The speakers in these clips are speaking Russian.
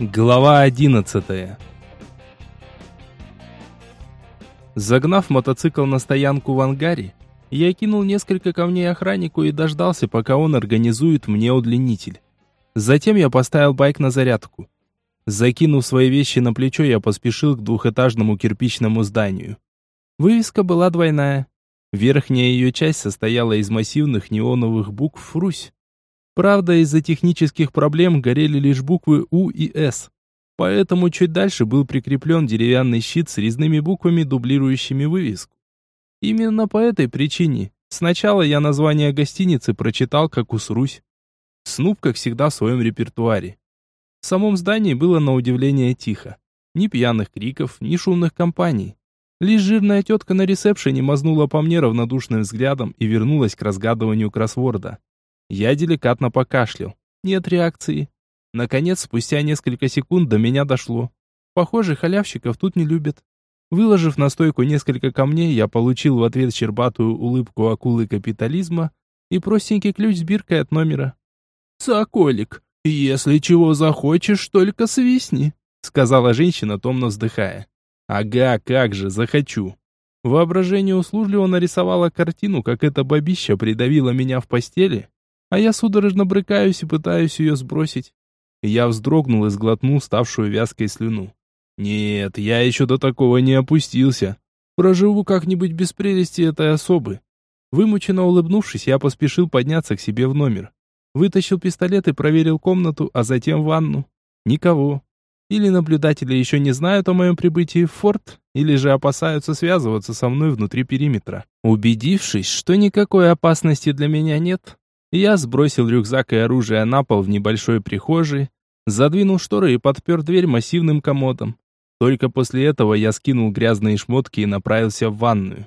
Глава 11 Загнав мотоцикл на стоянку в ангаре, я кинул несколько камней охраннику и дождался, пока он организует мне удлинитель. Затем я поставил байк на зарядку. Закинув свои вещи на плечо, я поспешил к двухэтажному кирпичному зданию. Вывеска была двойная. Верхняя ее часть состояла из массивных неоновых букв «Русь», Правда, из-за технических проблем горели лишь буквы У и С. Поэтому чуть дальше был прикреплен деревянный щит с резными буквами, дублирующими вывеску. Именно по этой причине сначала я название гостиницы прочитал как «Усрусь». Снуп, как всегда, в своем репертуаре. В самом здании было на удивление тихо. Ни пьяных криков, ни шумных компаний. Лишь жирная тетка на ресепшене мазнула по мне равнодушным взглядом и вернулась к разгадыванию кроссворда. Я деликатно покашлял. Нет реакции. Наконец, спустя несколько секунд до меня дошло. Похоже, халявщиков тут не любят. Выложив на стойку несколько камней, я получил в ответ щербатую улыбку акулы капитализма и простенький ключ с биркой от номера. «Соколик, если чего захочешь, только свистни», сказала женщина, томно вздыхая. «Ага, как же, захочу». Воображение услужливо нарисовало картину, как эта бабища придавила меня в постели, а я судорожно брыкаюсь и пытаюсь ее сбросить. Я вздрогнул и сглотнул ставшую вязкой слюну. Нет, я еще до такого не опустился. Проживу как-нибудь без прелести этой особы. Вымученно улыбнувшись, я поспешил подняться к себе в номер. Вытащил пистолет и проверил комнату, а затем ванну. Никого. Или наблюдатели еще не знают о моем прибытии в форт, или же опасаются связываться со мной внутри периметра. Убедившись, что никакой опасности для меня нет, я сбросил рюкзак и оружие на пол в небольшой прихожей, задвинул шторы и подпер дверь массивным комодом. Только после этого я скинул грязные шмотки и направился в ванную.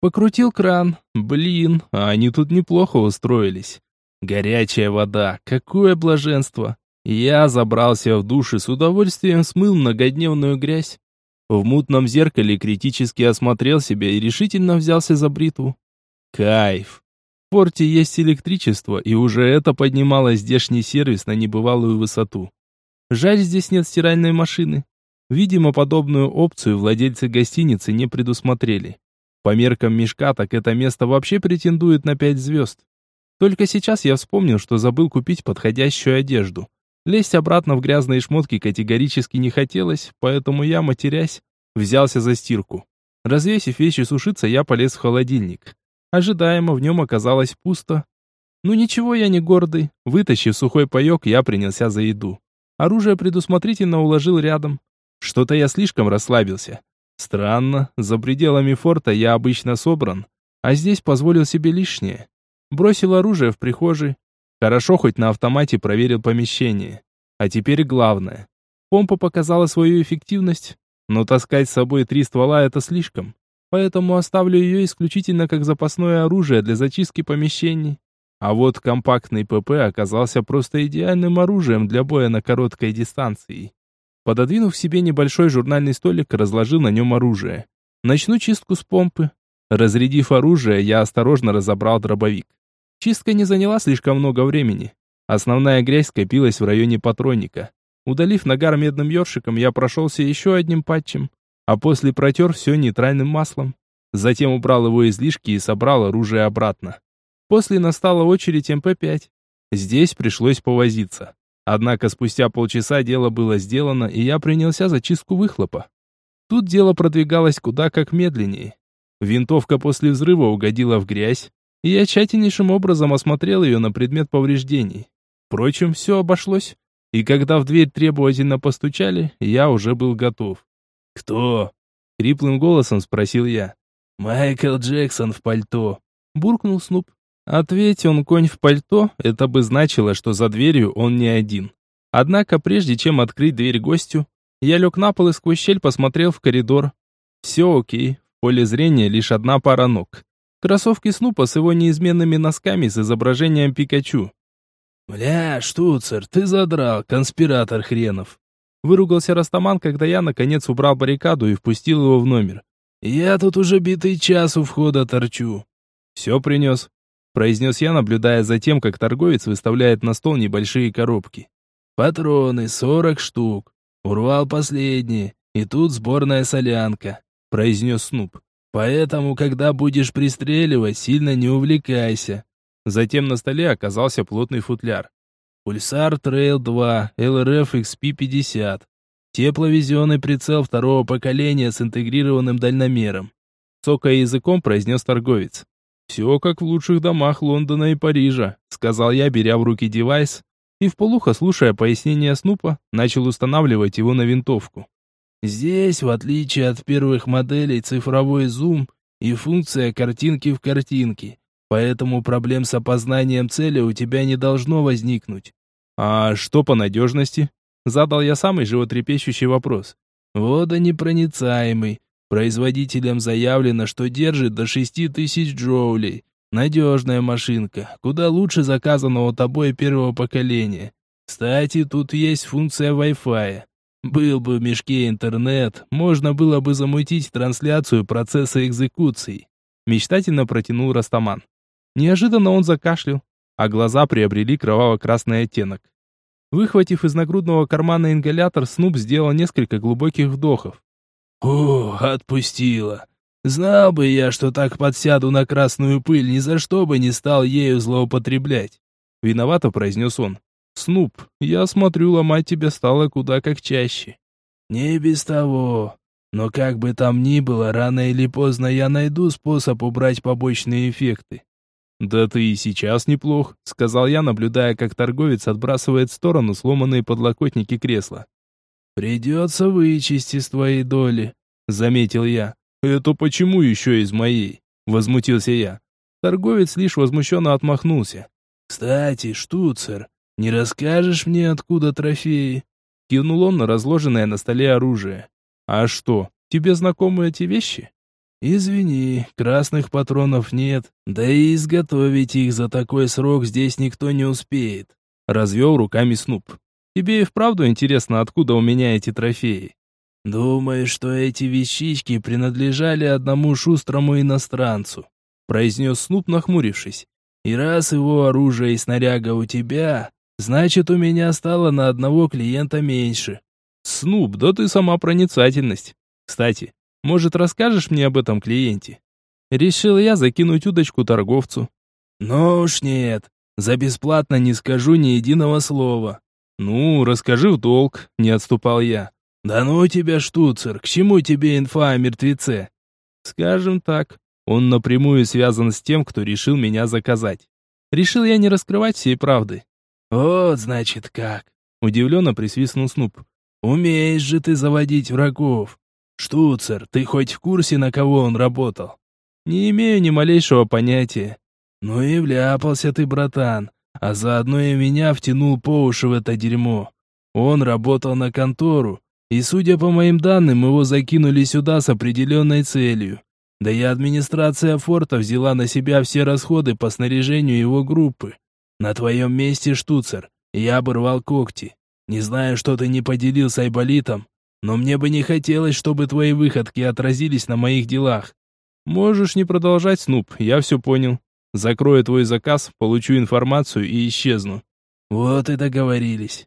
Покрутил кран. Блин, а они тут неплохо устроились. Горячая вода, какое блаженство. Я забрался в душ и с удовольствием смыл многодневную грязь. В мутном зеркале критически осмотрел себя и решительно взялся за бритву. Кайф. Порте есть электричество, и уже это поднимало здешний сервис на небывалую высоту. Жаль, здесь нет стиральной машины. Видимо, подобную опцию владельцы гостиницы не предусмотрели. По меркам мешка, так это место вообще претендует на пять звезд. Только сейчас я вспомнил, что забыл купить подходящую одежду. Лезть обратно в грязные шмотки категорически не хотелось, поэтому я, матерясь, взялся за стирку. Развесив вещи сушиться, я полез в холодильник. Ожидаемо в нем оказалось пусто. Ну ничего, я не гордый. Вытащив сухой паек, я принялся за еду. Оружие предусмотрительно уложил рядом. Что-то я слишком расслабился. Странно, за пределами форта я обычно собран, а здесь позволил себе лишнее. Бросил оружие в прихожей. Хорошо, хоть на автомате проверил помещение. А теперь главное. Помпа показала свою эффективность, но таскать с собой три ствола это слишком поэтому оставлю ее исключительно как запасное оружие для зачистки помещений. А вот компактный ПП оказался просто идеальным оружием для боя на короткой дистанции. Пододвинув себе небольшой журнальный столик, разложил на нем оружие. Начну чистку с помпы. Разрядив оружие, я осторожно разобрал дробовик. Чистка не заняла слишком много времени. Основная грязь скопилась в районе патронника. Удалив нагар медным ёршиком, я прошелся еще одним патчем а после протер все нейтральным маслом. Затем убрал его излишки и собрал оружие обратно. После настала очередь МП-5. Здесь пришлось повозиться. Однако спустя полчаса дело было сделано, и я принялся за чистку выхлопа. Тут дело продвигалось куда как медленнее. Винтовка после взрыва угодила в грязь, и я тщательнейшим образом осмотрел ее на предмет повреждений. Впрочем, все обошлось, и когда в дверь требовательно постучали, я уже был готов. «Кто?» — хриплым голосом спросил я. «Майкл Джексон в пальто», — буркнул Снуп. Ответь он конь в пальто, это бы значило, что за дверью он не один. Однако прежде чем открыть дверь гостю, я лег на пол и сквозь щель посмотрел в коридор. Все окей, в поле зрения лишь одна пара ног. Кроссовки Снупа с его неизменными носками с изображением Пикачу. «Бля, штуцер, ты задрал, конспиратор хренов!» Выругался Растаман, когда я, наконец, убрал баррикаду и впустил его в номер. «Я тут уже битый час у входа торчу». «Все принес», — произнес я, наблюдая за тем, как торговец выставляет на стол небольшие коробки. Патроны сорок штук. Урвал последние. И тут сборная солянка», — произнес Снуп. «Поэтому, когда будешь пристреливать, сильно не увлекайся». Затем на столе оказался плотный футляр. Pulsar Trail 2, LRF XP50. Тепловизионный прицел второго поколения с интегрированным дальномером. Цокая языком, произнес торговец. «Все как в лучших домах Лондона и Парижа», сказал я, беря в руки девайс, и вполуха, слушая пояснения Снупа, начал устанавливать его на винтовку. Здесь, в отличие от первых моделей, цифровой зум и функция картинки в картинке, поэтому проблем с опознанием цели у тебя не должно возникнуть. А что по надежности? Задал я самый животрепещущий вопрос. Водонепроницаемый. Производителям заявлено, что держит до 6000 джоулей. Надежная машинка, куда лучше заказанного тобой первого поколения. Кстати, тут есть функция Wi-Fi. Был бы в мешке интернет, можно было бы замутить трансляцию процесса экзекуции. Мечтательно протянул Растаман. Неожиданно он закашлял, а глаза приобрели кроваво-красный оттенок. Выхватив из нагрудного кармана ингалятор, Снуп сделал несколько глубоких вдохов. «О, отпустила. Знал бы я, что так подсяду на красную пыль, ни за что бы не стал ею злоупотреблять». Виновато произнес он. «Снуп, я смотрю, ломать тебя стало куда как чаще». «Не без того. Но как бы там ни было, рано или поздно я найду способ убрать побочные эффекты. «Да ты и сейчас неплох», — сказал я, наблюдая, как торговец отбрасывает в сторону сломанные подлокотники кресла. «Придется вычесть из твоей доли», — заметил я. «Это почему еще из моей?» — возмутился я. Торговец лишь возмущенно отмахнулся. «Кстати, штуцер, не расскажешь мне, откуда трофеи?» Кивнул он на разложенное на столе оружие. «А что, тебе знакомы эти вещи?» «Извини, красных патронов нет, да и изготовить их за такой срок здесь никто не успеет», — развел руками Снуп. «Тебе и вправду интересно, откуда у меня эти трофеи?» «Думаешь, что эти вещички принадлежали одному шустрому иностранцу?» — произнес Снуп, нахмурившись. «И раз его оружие и снаряга у тебя, значит, у меня стало на одного клиента меньше». «Снуп, да ты сама проницательность. Кстати, может, расскажешь мне об этом клиенте?» Решил я закинуть удочку торговцу. «Ну уж нет, за бесплатно не скажу ни единого слова». «Ну, расскажи в долг», — не отступал я. «Да ну тебя, штуцер, к чему тебе инфа о мертвеце?» «Скажем так, он напрямую связан с тем, кто решил меня заказать. Решил я не раскрывать всей правды». «Вот, значит, как!» — удивленно присвистнул Снуп. «Умеешь же ты заводить врагов. «Штуцер, ты хоть в курсе, на кого он работал?» «Не имею ни малейшего понятия». «Ну и вляпался ты, братан, а заодно и меня втянул по уши в это дерьмо. Он работал на контору, и, судя по моим данным, его закинули сюда с определенной целью. Да и администрация форта взяла на себя все расходы по снаряжению его группы. На твоем месте, штуцер, я бы рвал когти. Не знаю, что ты не поделил с Айболитом, но мне бы не хотелось, чтобы твои выходки отразились на моих делах. Можешь не продолжать, Снуп, я все понял. Закрою твой заказ, получу информацию и исчезну. Вот и договорились.